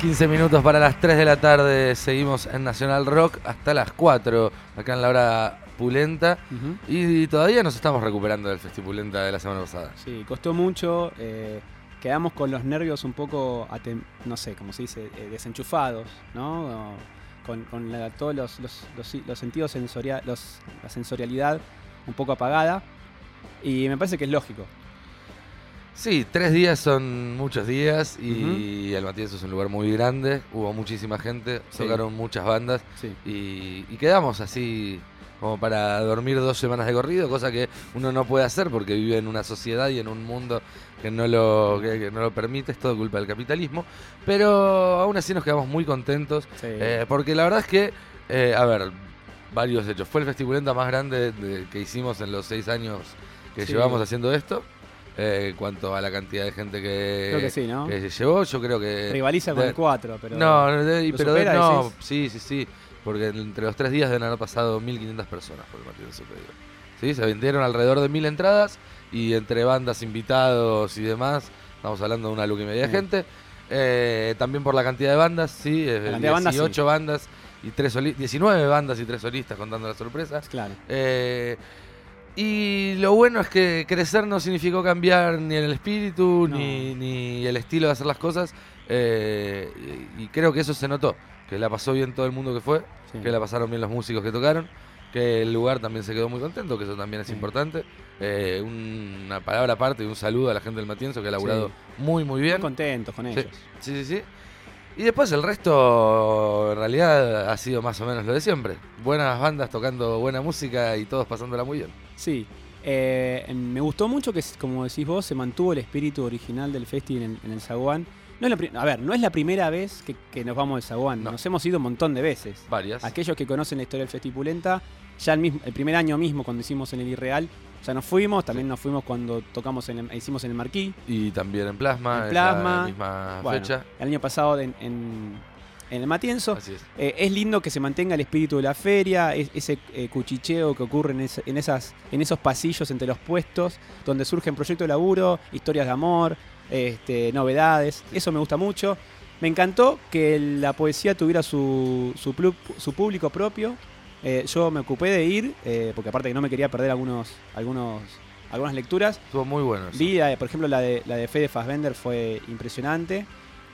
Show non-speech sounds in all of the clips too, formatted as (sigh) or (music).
15 minutos para las 3 de la tarde. Seguimos en Nacional Rock hasta las 4, acá en la hora Pulenta. Y todavía nos estamos recuperando del Festipulenta de la semana pasada. Sí, costó mucho. eh, quedamos con los nervios un poco, no sé, cómo se dice, eh, desenchufados, ¿no? Con, con la- todos los, los- los- los sentidos sensoriales, la sensorialidad un poco apagada. Y me parece que es lógico. Sí, tres días son muchos días y el Matías es un lugar muy grande. Hubo muchísima gente, Sí. tocaron muchas bandas Sí. y, y quedamos así como para dormir dos semanas de corrido, cosa que uno no puede hacer porque vive en una sociedad y en un mundo que no lo, que, que no lo permite, es todo culpa del capitalismo. Pero aún así nos quedamos muy contentos Sí. eh, porque la verdad es que, eh, a ver, varios hechos. Fue el Festipulenta más grande de- que hicimos en los seis años que Sí. llevamos haciendo esto. Eh, en cuanto a la cantidad de gente que, Creo que sí, ¿no? que se llevó, yo creo que... Rivaliza con de- el 4, pero. no, de- ¿lo pero de- no, decís? sí, sí, sí. Porque entre los tres días deben haber pasado 1.500 personas por el Martín Superior. Sí, se vendieron alrededor de 1.000 entradas y entre bandas, invitados y demás, estamos hablando de una luca y media de Bien. gente. Eh, también por la cantidad de bandas, sí, La cantidad de bandas, 18 bandas y tres soli- 19 bandas y tres solistas contando las sorpresas. Claro. Eh, y lo bueno es que crecer no significó cambiar ni el espíritu No. ni, ni el estilo de hacer las cosas. eh, y, y creo que eso se notó. Que la pasó bien todo el mundo que fue, Sí. que la pasaron bien los músicos que tocaron, que el lugar también se quedó muy contento, que eso también es Sí. importante. Eh, una palabra aparte y un saludo a la gente del Matienzo que ha laburado Sí. muy, muy Muy bien. contentos con ellos. sí, sí, sí. Y después el resto, en realidad, ha sido más o menos lo de siempre. Buenas bandas tocando buena música y todos pasándola muy bien. Sí. Eh, me gustó mucho que, como decís vos, se mantuvo el espíritu original del festival en, en el Zaguán. No es la a ver, no es la primera vez que, que nos vamos al Zaguán. No. Nos hemos ido un montón de veces. Varias. Aquellos que conocen la historia del Festipulenta, ya el, mismo, el primer año mismo cuando hicimos en el Irreal, ya nos fuimos. También nos fuimos cuando tocamos en el- hicimos en el Marquí. Y también en Plasma, En Plasma. la misma Bueno, fecha. el año pasado en, en- en el Matienzo. Así es. Eh, es lindo que se mantenga el espíritu de la feria, es- ese eh, cuchicheo que ocurre en, esas, en esos pasillos entre los puestos, donde surgen proyectos de laburo, historias de amor, este, novedades. Eso me gusta mucho. Me encantó que la poesía tuviera su, su, plu- su público propio. Eh, yo me ocupé de ir, porque aparte que no me quería perder algunos, algunos, algunas lecturas. Estuvo muy bueno. eso. Vi, por ejemplo, la de, la de Fede Fassbender fue impresionante.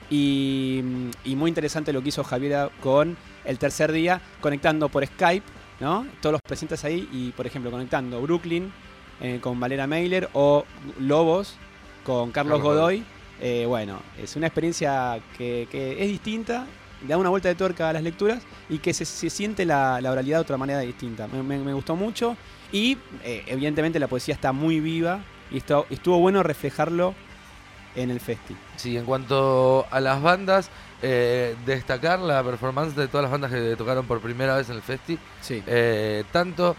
Y, y muy interesante lo que hizo Javiera con el tercer día, conectando por Skype, ¿no? Todos los presentes ahí y, por ejemplo, conectando Brooklyn eh, con Valera Mailer o Lobos con Carlos Godoy. Eh, bueno, es una experiencia que, que es distinta, da una vuelta de tuerca a las lecturas y que se, se siente la, la oralidad de otra manera distinta. Me, me- me gustó mucho y eh, evidentemente la poesía está muy viva y estuvo bueno reflejarlo en el festi. Sí, en cuanto a las bandas, eh, destacar la performance de todas las bandas que tocaron por primera vez en el festi. Sí. Eh, tanto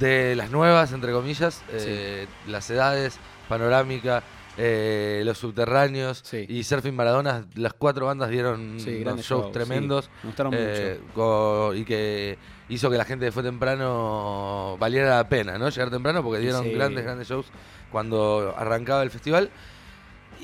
de las nuevas, entre comillas, eh, las edades, panorámica, los subterráneos Sí. y Surfing Maradona, las cuatro bandas dieron unos shows shows, tremendos sí. Me gustaron mucho. y que hizo que la gente Fue Temprano valiera la pena, ¿no? Llegar temprano porque dieron grandes, grandes shows cuando arrancaba el festival.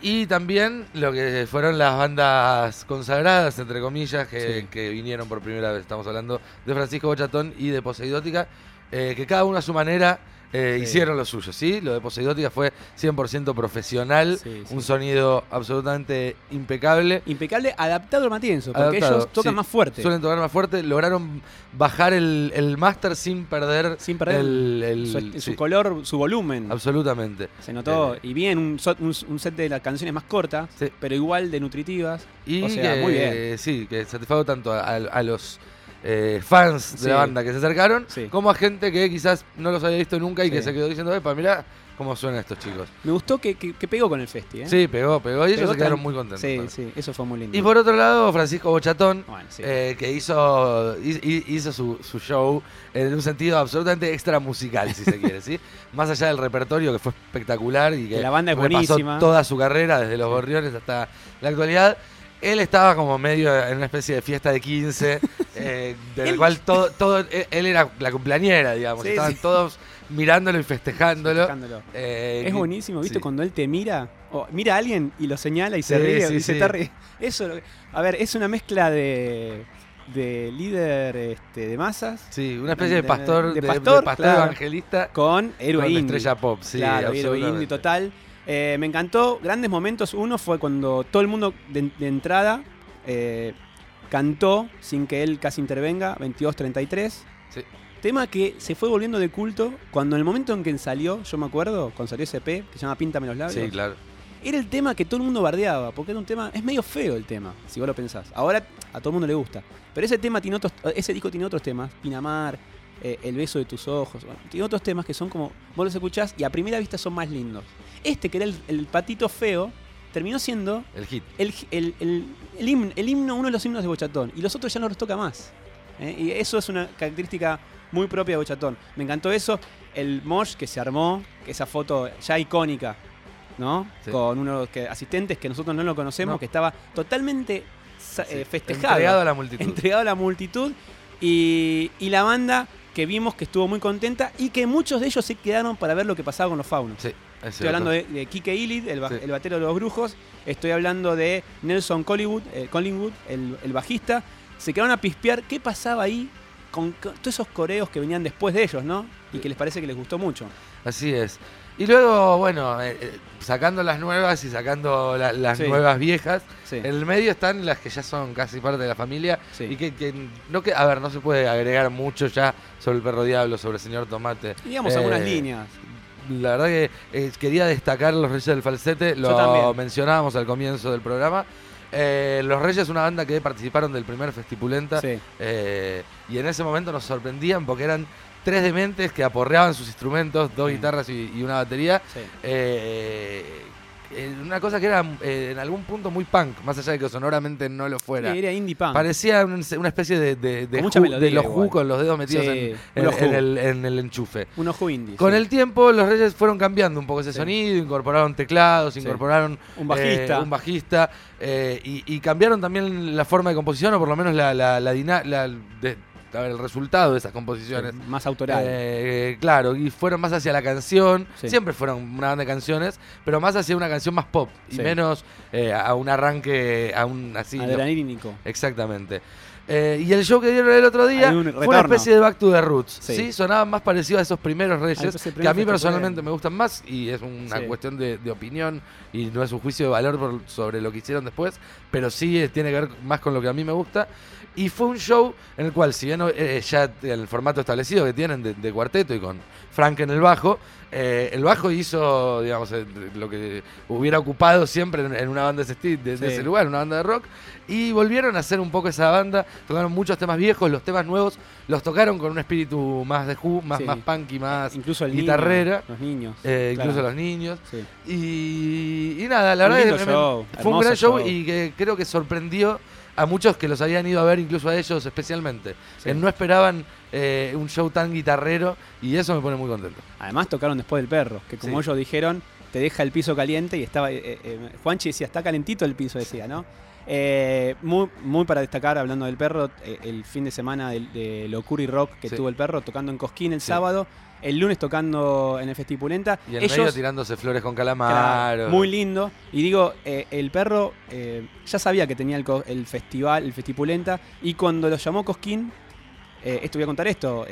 Y también lo que fueron las bandas consagradas, entre comillas, que, Sí. que vinieron por primera vez. Estamos hablando de Francisco Bochatón y de Poseidótica, eh, que cada uno a su manera eh, Sí. hicieron lo suyo, ¿sí? Lo de Poseidótica fue 100% profesional, Sí, sí. un sonido absolutamente impecable. Impecable, adaptado al Matienzo, porque Adaptado, ellos tocan más fuerte. Suelen tocar más fuerte, lograron bajar el, el máster sin perder, sin perder el, el- su, color, su volumen. absolutamente. Se notó, Eh, y bien, un, un- un set de las canciones más cortas, pero igual de nutritivas. Y O sea, que, muy bien. sí, que satisfago tanto a, a los eh, fans de la banda que se acercaron, Sí. como a gente que quizás no los había visto nunca y que se quedó diciendo, epa, mirá cómo suenan estos chicos. Me gustó que, que- que pegó con el festi, ¿eh? Sí, pegó, pegó y ellos se quedaron muy contentos. Sí, sí, eso fue muy lindo. Y por otro lado, Francisco Bochatón, Bueno, eh, que hizo, hi- hi- hizo su, su show en un sentido absolutamente extra musical, si se (laughs) quiere, ¿sí? Más allá del repertorio que fue espectacular y que, la banda es buenísima. toda su carrera, desde los gorriones hasta la actualidad. Él estaba como medio en una especie de fiesta de 15, (laughs) eh, del Él- cual todo, todo, él él era la cumpleañera, digamos. Sí, Estaban sí. todos mirándolo y festejándolo. Festejándolo. Eh, Es buenísimo, ¿viste? sí. Cuando él te mira, o mira a alguien y lo señala y se ríe y se está Eso, a ver, es una mezcla de, de líder este, de masas Sí, una especie de De- pastor, de de, pastor, de pastor claro. evangelista con héroe con indie. estrella pop. Sí, claro, héroe indie total. Eh, me encantó, grandes momentos. Uno fue cuando todo el mundo de, de entrada eh, cantó sin que él casi intervenga, 22-33. Sí. Tema que se fue volviendo de culto cuando en el momento en que salió, yo me acuerdo, cuando salió ese P, que se llama Píntame los labios, Sí, claro. era el tema que todo el mundo bardeaba, porque era un tema, es medio feo el tema, si vos lo pensás. Ahora a todo el mundo le gusta. Pero ese tema tiene otros, ese disco tiene otros temas, Pinamar, eh, El beso de tus ojos, bueno, tiene otros temas que son como, vos los escuchás y a primera vista son más lindos. Este, que era el, el patito feo, terminó siendo El hit. el, el- el- himno, el himno, uno de los himnos de Bochatón, y los otros ya no los toca más. ¿eh? Y eso es una característica muy propia de Bochatón. Me encantó eso, el mosh que se armó, que esa foto ya icónica, ¿no? Sí. Con unos que, asistentes que nosotros no lo conocemos, No. que estaba totalmente Sí. eh, festejado, Entregado a la multitud. entregado a la multitud, y, y la banda que vimos que estuvo muy contenta y que muchos de ellos se quedaron para ver lo que pasaba con los faunos. Sí, es Estoy hablando de, de Kike Illid, el, ba- Sí. el batero de los brujos. Estoy hablando de Nelson Collingwood, eh, Collingwood el, el bajista. Se quedaron a pispear qué pasaba ahí con, con todos esos coreos que venían después de ellos, ¿no? Y que les parece que les gustó mucho. Así es. Y luego, bueno, eh, eh, sacando las nuevas y sacando la- las Sí. nuevas viejas, Sí, en el medio están las que ya son casi parte de la familia sí. y que, que no que a ver, no se puede agregar mucho ya sobre el perro diablo, sobre el señor Tomate. Digamos Eh, algunas líneas. La verdad que eh, quería destacar los Reyes del Falsete, lo también. mencionábamos al comienzo del programa. Eh, los Reyes, una banda que participaron del primer Festipulenta, Sí. eh, y en ese momento nos sorprendían porque eran tres dementes que aporreaban sus instrumentos, dos Sí. guitarras y, y una batería. sí. Eh, eh, una cosa que era eh, en algún punto muy punk, más allá de que sonoramente no lo fuera. Sí, era indie punk. Parecía un- una especie de, de, de de los. Who con los dedos metidos Sí, en, el, en el enchufe. Un ojo indie. Con sí. el tiempo los Reyes fueron cambiando un poco ese sonido, incorporaron teclados, incorporaron Un bajista. eh, un bajista eh, y, y cambiaron también la forma de composición o por lo menos la, la, la dina- la- de- a ver, el resultado de esas composiciones. Sí, más autoral. Eh, claro, y fueron más hacia la canción, Sí. siempre fueron una banda de canciones, pero más hacia una canción más pop y Sí. menos eh, a un arranque, a un así. Adrenalínico. Exactamente. Eh, y el show que dieron el otro día un fue una especie de Back to the Roots. Sí. Sí, sonaba más parecido a esos primeros A Reyes, que a mí personalmente me gustan más y es una Sí. cuestión de, de opinión y no es un juicio de valor por- sobre lo que hicieron después, pero sí eh, tiene que ver más con lo que a mí me gusta. Y fue un show en el cual, si bien eh, ya el formato establecido que tienen de, de cuarteto y con Frank en el bajo, eh, el bajo hizo, digamos, lo que hubiera ocupado siempre en, en una banda de ese, de- ese lugar, una banda de rock, y volvieron a hacer un poco esa banda, tocaron muchos temas viejos, los temas nuevos los tocaron con un espíritu más de Who, más, Sí. más punky, más Incluso el guitarrera, niño, los niños. eh, claro. incluso los niños. Sí. Y, y nada, la Un verdad lindo que show, fue un gran show, show. y que creo que sorprendió a muchos que los habían ido a ver, incluso a ellos especialmente, Sí. que no esperaban eh, un show tan guitarrero y eso me pone muy contento. Además tocaron después del perro, que como Sí. ellos dijeron, te deja el piso caliente y estaba... eh, eh, Juanchi decía, está calentito el piso, decía, ¿no? Eh, muy, muy para destacar, hablando del perro, eh, el fin de semana del- de, Locuri Rock que Sí. tuvo el perro, tocando en Cosquín el Sí. sábado, el lunes tocando en el Festipulenta. Y en ellos, medio tirándose flores con Claro, calamar. muy lindo. Y digo, eh, el perro ya sabía que tenía el, el festival, el Festipulenta, y cuando lo llamó Cosquín, esto voy a contar esto,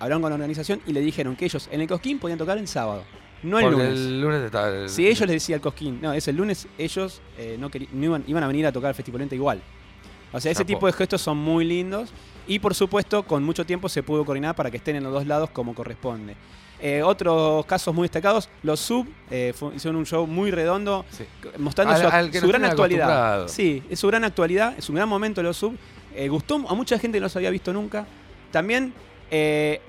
hablaron con la organización y le dijeron que ellos en el Cosquín podían tocar el sábado, no el Porque lunes. el lunes estaba. el- Si ellos les decía el Cosquín, no, es el lunes, ellos eh, no, no iban, iban a venir a tocar el Festipulenta igual. O sea, ese tipo de gestos son muy lindos y por supuesto con mucho tiempo se pudo coordinar para que estén en los dos lados como corresponde. Eh, otros casos muy destacados, los Sub eh, hicieron un show muy redondo Sí. mostrando Al- su, al gran actualidad. Sí, es su gran actualidad, es un gran momento los Sub. Eh, gustó a mucha gente que no los había visto nunca. También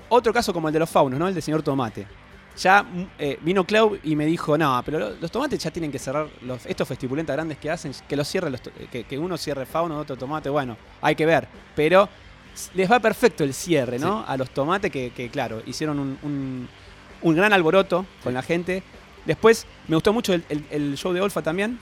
otro caso como el de los faunos, ¿no? El del señor Tomate. Ya mm, eh, vino Clau y me dijo, no, pero lo- los tomates ya tienen que cerrar los, estos festipulentas grandes que hacen, que los cierre los to- que, que uno cierre fauno, otro tomate, bueno, hay que ver. Pero les va perfecto el cierre, ¿no? A los tomates que, que, claro, hicieron un, un- un gran alboroto con la gente. Después me gustó mucho el, el- el show de Olfa también.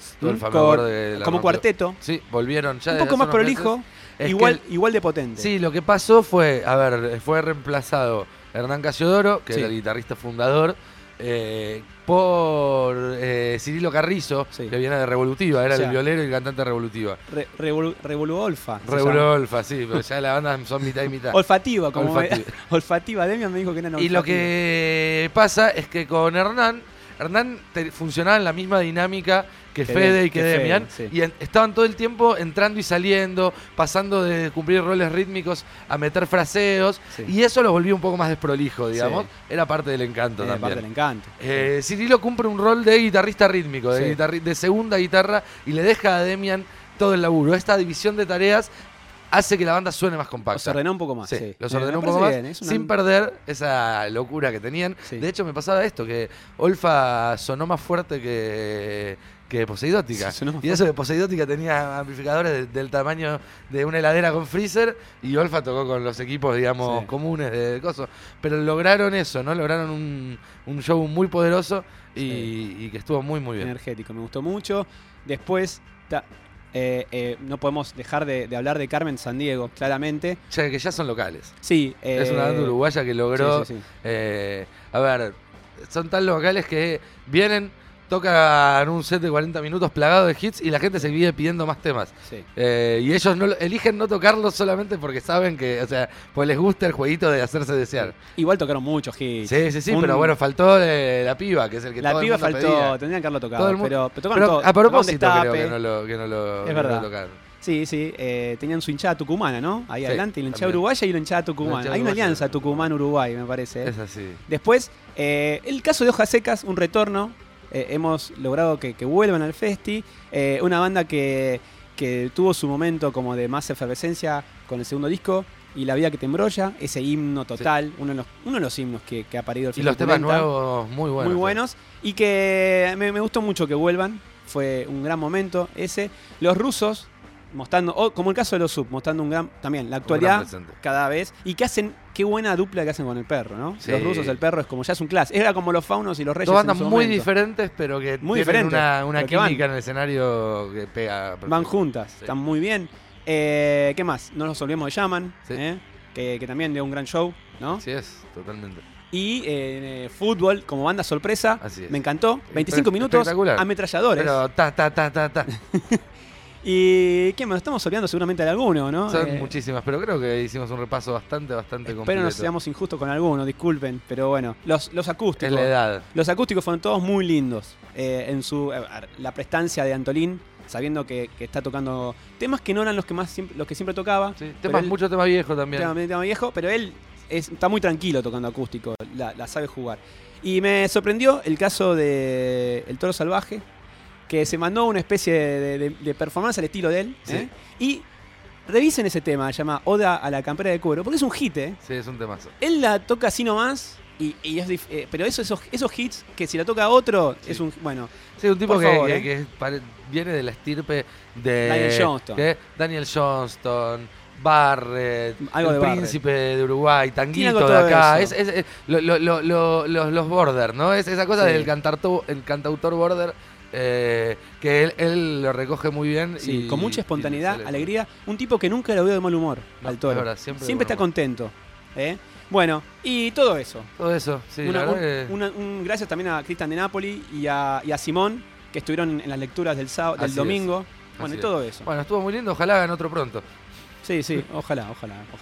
La como rompió. cuarteto. Sí, volvieron ya. Un poco más prolijo, meses. Es igual, igual de potente. Sí, lo que pasó fue, a ver, fue reemplazado Hernán Casiodoro, que Sí. era el guitarrista fundador, eh, por eh, Cirilo Carrizo, Sí. que viene de Revolutiva, era O sea, el violero y el cantante Revolutiva. Re- Revolu- Revoluolfa. se llama. Revololfa, sí, pero ya la banda son mitad y mitad. Olfativa, como Olfativa. (laughs) olfativa. Demian me dijo que era Y lo olfativa. que pasa es que con Hernán, Hernán te- funcionaba en la misma dinámica que Que Fede de- y que, que Fede, Demian. sí. Y en- estaban todo el tiempo entrando y saliendo, pasando de cumplir roles rítmicos a meter fraseos. Sí. Y eso lo volvió un poco más desprolijo, digamos. Sí. Era parte del encanto Eh, también. parte del encanto. Eh, Cirilo cumple un rol de guitarrista rítmico, de, Sí. guitarri- de segunda guitarra, y le deja a Demian todo el laburo. Esta división de tareas hace que la banda suene más compacta. Los ordenó un poco más. Sí, sí. los ordenó un poco más bien, es una- sin perder esa locura que tenían. Sí. De hecho, me pasaba esto, que Olfa sonó más fuerte que, que Poseidótica. Sí, y eso que Poseidótica tenía amplificadores de- del tamaño de una heladera con freezer y Olfa tocó con los equipos, digamos, Sí. comunes de cosas. Pero lograron eso, ¿no? Lograron un, un show muy poderoso y, Sí. y que estuvo muy, muy bien. energético, me gustó mucho. Después, ta- eh, eh, no podemos dejar de, de hablar de Carmen San Diego, claramente. Ya que ya son locales. Sí, eh, es una banda uruguaya que logró sí, sí, sí. Eh, a ver, son tan locales que vienen, tocan un set de 40 minutos plagado de hits y la gente se vive pidiendo más temas. Sí. Eh, y ellos no eligen no tocarlos solamente porque saben que, o sea, pues les gusta el jueguito de hacerse desear. Igual tocaron muchos hits. Sí, sí, sí, Un- pero bueno, faltó eh, la piba, que es el que la todo el piba mundo faltó, pedía. tendrían que haberlo tocado. El mundo- pero, pero tocaron Pero todo, a propósito creo que no lo, que no lo, Es que no lo verdad. tocaron. Sí, sí, eh, tenían su hinchada tucumana, ¿no? Ahí Sí, adelante, y la hinchada uruguaya y la hinchada tucumana. hinchada Hay una alianza Tucumán-Uruguay, me parece. Es así. Después, eh, el caso de Hojas Secas, un retorno. Eh, hemos logrado que, que vuelvan al festi. Eh, una banda que, que tuvo su momento como de más efervescencia con el segundo disco. Y La vida que te embrolla, ese himno total, uno, de los, uno de los himnos que, que ha parido el Y Festi los temas nuevos muy buenos. muy buenos. Y que me, me gustó mucho que vuelvan. Fue un gran momento ese. Los rusos, mostrando, o como el caso de los sub, mostrando un gran, también la actualidad cada vez. Y que hacen, qué buena dupla que hacen con el perro, ¿no? Sí. Los rusos, el perro es como ya es un clásico. Era como los faunos y los reyes. Dos bandas muy momento. diferentes, pero que Muy tienen una, una química en el escenario que pega. Van juntas, Sí. están muy bien. Eh, ¿Qué más? No nos olvidemos de Yaman, Sí. ¿eh? que, que también dio un gran show, ¿no? Así es, totalmente. Y eh, fútbol como banda sorpresa, Así es. me encantó. 25 Espe- minutos, ametralladores. Pero ta, ta, ta, ta, ta. (laughs) Y ¿qué más? Estamos olvidando seguramente de alguno, ¿no? Son Eh, muchísimas, pero creo que hicimos un repaso bastante, bastante Espero completo. no seamos injustos con alguno, disculpen, pero bueno, los, los es acústicos. la edad. Los acústicos fueron todos muy lindos. eh, en su la prestancia de Antolín, sabiendo que, que está tocando temas que no eran los que más siempre- los que siempre tocaba. Sí, pero temas, él- mucho tema viejo también. tema, tema viejo, pero él es- está muy tranquilo tocando acústico, la, la sabe jugar. Y me sorprendió el caso de El Toro Salvaje, que se mandó una especie de, de- de performance al estilo de él. Sí. ¿eh? Y revisen ese tema, se llama Oda a la campera de cuero, porque es un hit, ¿eh? Sí, es un temazo. Él la toca así nomás. Y, y es eh, pero eso, esos, esos hits que si la toca otro Sí. es un bueno Sí, un tipo Por que, favor, que- ¿eh? que viene de la estirpe de Daniel Johnston. que- Daniel Johnston, Barrett, Algo el de príncipe de Uruguay, Tanguito de acá. eso. Es, es- es- lo- lo- lo- lo- los, border, ¿no? Es esa cosa Sí. del cantarto- el cantautor border eh, que él, él lo recoge muy bien. sí, y- con mucha espontaneidad alegría un tipo que nunca lo veo de mal humor No, al toro verdad, siempre está humor. contento ¿eh? bueno y todo eso Todo eso, sí, Una- la un- que- una- un- gracias también a Cristian de Napoli y a, y a Simón que estuvieron en las lecturas del sábado, del es. domingo bueno Así y todo eso Bueno, estuvo muy lindo, ojalá hagan otro pronto. sí sí ojalá ojalá ojalá